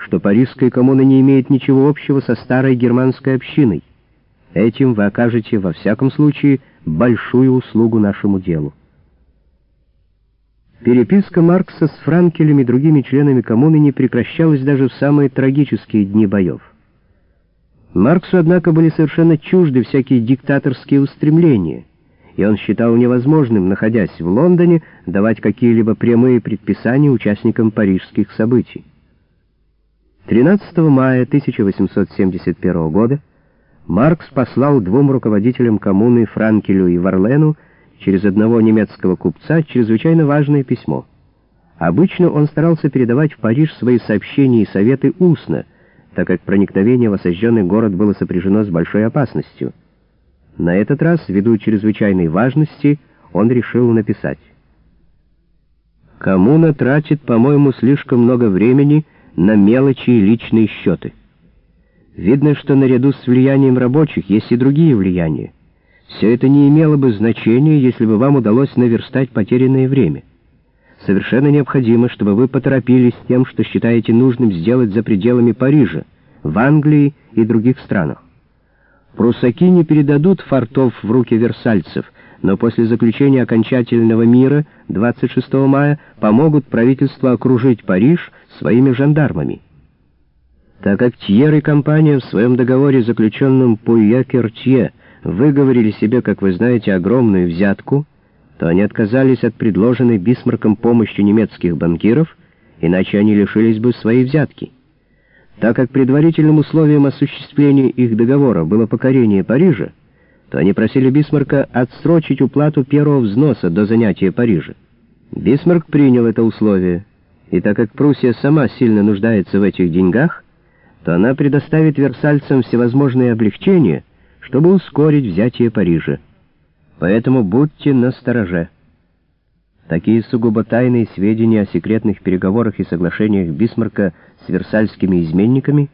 что парижская коммуна не имеет ничего общего со старой германской общиной. Этим вы окажете, во всяком случае, большую услугу нашему делу. Переписка Маркса с Франкелем и другими членами коммуны не прекращалась даже в самые трагические дни боев. Марксу, однако, были совершенно чужды всякие диктаторские устремления, и он считал невозможным, находясь в Лондоне, давать какие-либо прямые предписания участникам парижских событий. 13 мая 1871 года Маркс послал двум руководителям коммуны Франкелю и Варлену через одного немецкого купца чрезвычайно важное письмо. Обычно он старался передавать в Париж свои сообщения и советы устно, так как проникновение в осажденный город было сопряжено с большой опасностью. На этот раз, ввиду чрезвычайной важности, он решил написать. «Коммуна тратит, по-моему, слишком много времени на мелочи и личные счеты. Видно, что наряду с влиянием рабочих есть и другие влияния. Все это не имело бы значения, если бы вам удалось наверстать потерянное время. Совершенно необходимо, чтобы вы поторопились с тем, что считаете нужным сделать за пределами Парижа, в Англии и других странах. Прусаки не передадут фортов в руки версальцев, но после заключения окончательного мира 26 мая помогут правительству окружить Париж своими жандармами. Так как Тьер и компания в своем договоре, заключенном Пуя-Кертье, выговорили себе, как вы знаете, огромную взятку, то они отказались от предложенной Бисмарком помощи немецких банкиров, иначе они лишились бы своей взятки. Так как предварительным условием осуществления их договора было покорение Парижа, то они просили Бисмарка отсрочить уплату первого взноса до занятия Парижа. Бисмарк принял это условие, и так как Пруссия сама сильно нуждается в этих деньгах, то она предоставит версальцам всевозможные облегчения, чтобы ускорить взятие Парижа. Поэтому будьте настороже. Такие сугубо тайные сведения о секретных переговорах и соглашениях Бисмарка с версальскими изменниками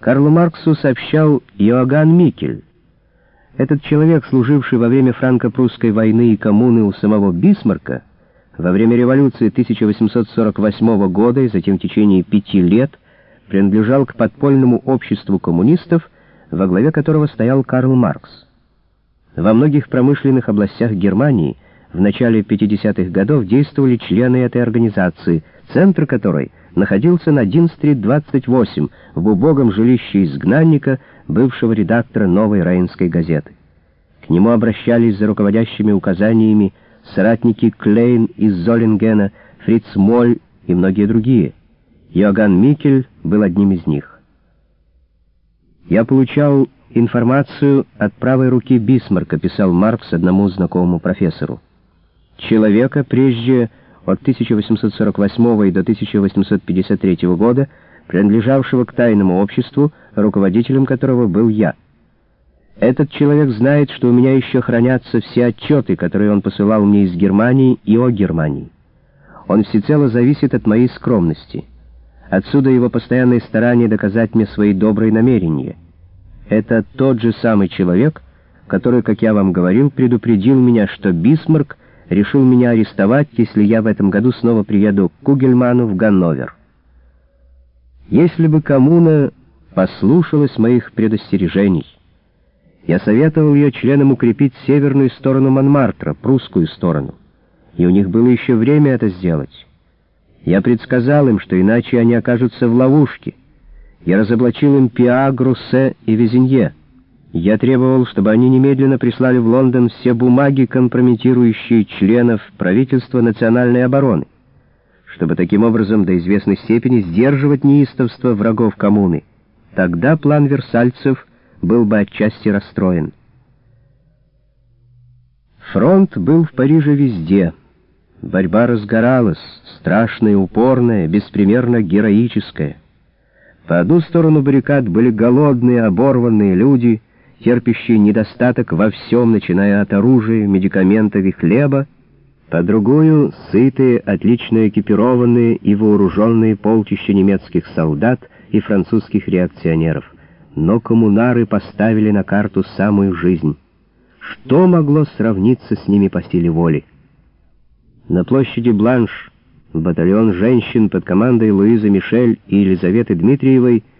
Карлу Марксу сообщал Иоганн Микель. Этот человек, служивший во время франко-прусской войны и коммуны у самого Бисмарка, во время революции 1848 года и затем в течение пяти лет принадлежал к подпольному обществу коммунистов, во главе которого стоял Карл Маркс. Во многих промышленных областях Германии в начале 50-х годов действовали члены этой организации, центр которой находился на Динстрит 28 в убогом жилище изгнанника, бывшего редактора «Новой Рейнской газеты». К нему обращались за руководящими указаниями соратники Клейн из Золингена, Фриц Моль и многие другие. Йоганн Микель был одним из них. «Я получал информацию от правой руки Бисмарка», писал Маркс одному знакомому профессору. «Человека, прежде от 1848 до 1853 года, принадлежавшего к тайному обществу, руководителем которого был я». Этот человек знает, что у меня еще хранятся все отчеты, которые он посылал мне из Германии и о Германии. Он всецело зависит от моей скромности. Отсюда его постоянные старания доказать мне свои добрые намерения. Это тот же самый человек, который, как я вам говорил, предупредил меня, что Бисмарк решил меня арестовать, если я в этом году снова приеду к Кугельману в Ганновер. Если бы коммуна послушалась моих предостережений, я советовал ее членам укрепить северную сторону Монмартра, прусскую сторону, и у них было еще время это сделать. Я предсказал им, что иначе они окажутся в ловушке. Я разоблачил им Пиа, Груссе и Везенье. Я требовал, чтобы они немедленно прислали в Лондон все бумаги, компрометирующие членов правительства национальной обороны, чтобы таким образом до известной степени сдерживать неистовство врагов коммуны. Тогда план версальцев был бы отчасти расстроен. Фронт был в Париже везде. Борьба разгоралась, страшная, упорная, беспримерно героическая. По одну сторону баррикад были голодные, оборванные люди, терпящие недостаток во всем, начиная от оружия, медикаментов и хлеба, по другую — сытые, отлично экипированные и вооруженные полчища немецких солдат и французских реакционеров — но коммунары поставили на карту самую жизнь. Что могло сравниться с ними по силе воли? На площади Бланш Батальон женщин под командой Луизы Мишель и Елизаветы Дмитриевой —